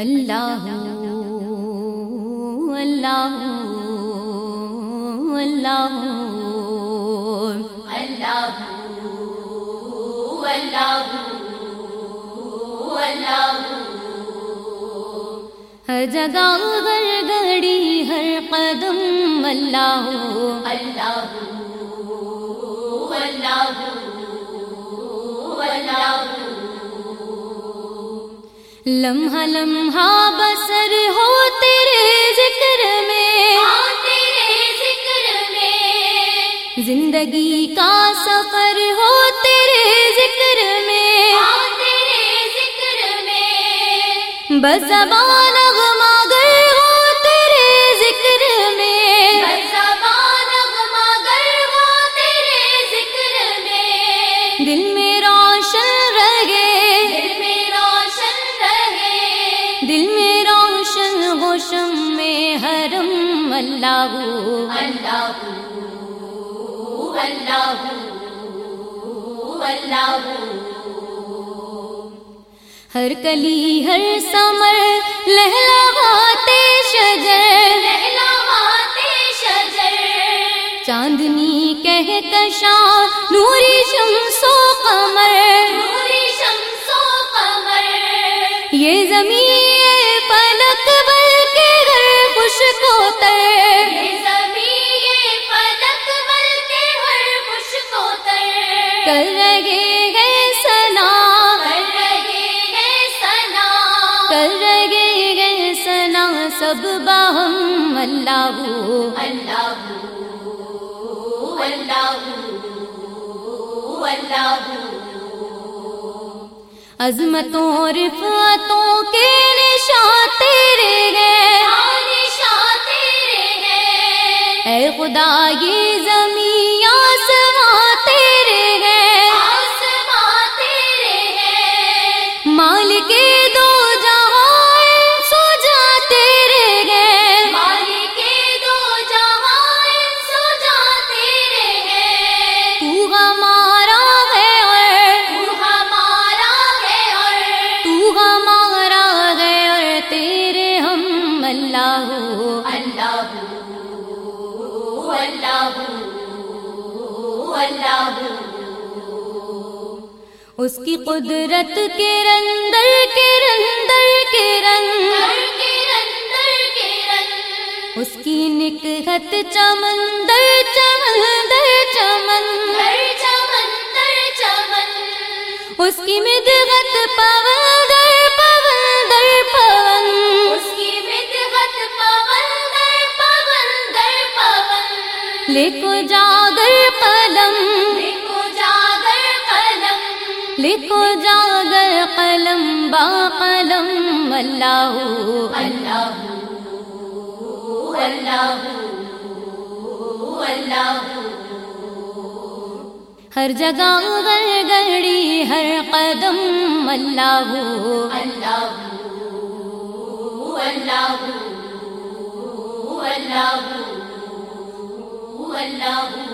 اللہ اللہ اللہ اللہ اللہ اللہ ہر جگہ ہر گھڑی ہر قدم اللہ اللہ لمحہ لمحہ بسر ہو تیرے ذکر میں۔ تیرے ذکر میں۔ زندگی کا سفر ہو تیرے ذکر میں۔ تیرے ذکر میں۔ بس زبان اللہ اللہ اللہ اللہ ہر کلی ہر سمر لہلاتے شجر لہلاتے شجر چاندنی کہہ کشا نوری شمس و قمر نوری شمس و قمر یہ زمین کر رگے گئے سنا۔ کر رہے سنا۔ کر گئے سنا۔ سب باہم اللہ۔ اللہ۔ اللہ۔ اللہ۔ عظمتوں رفعتوں کے نشان تیرے گئے نشان تیرے ہیں۔ اے خدا یہ زمین۔ مالک دو جہاں سو جا تیرے گئے۔ مالک دو جہاں سو جا تیرے ہیں تو ہمارا ہے اور تو ہمارا ہے اور تو ہمارا ہے اور تیرے ہم اللہ اللہ اللہ اللہ اس کی قدرت کے رندر کے رندر کے رنگ اس کی نکہت چمندر چمندر چمن در چمن اس کی مدغت پون در پون در لکھو جاگر قلم با قلم، اللہ اللہ اللہ اللہ ہر جگہ ہر گھڑی ہر قدم اللہ اللہ اللہ اللہ اللہ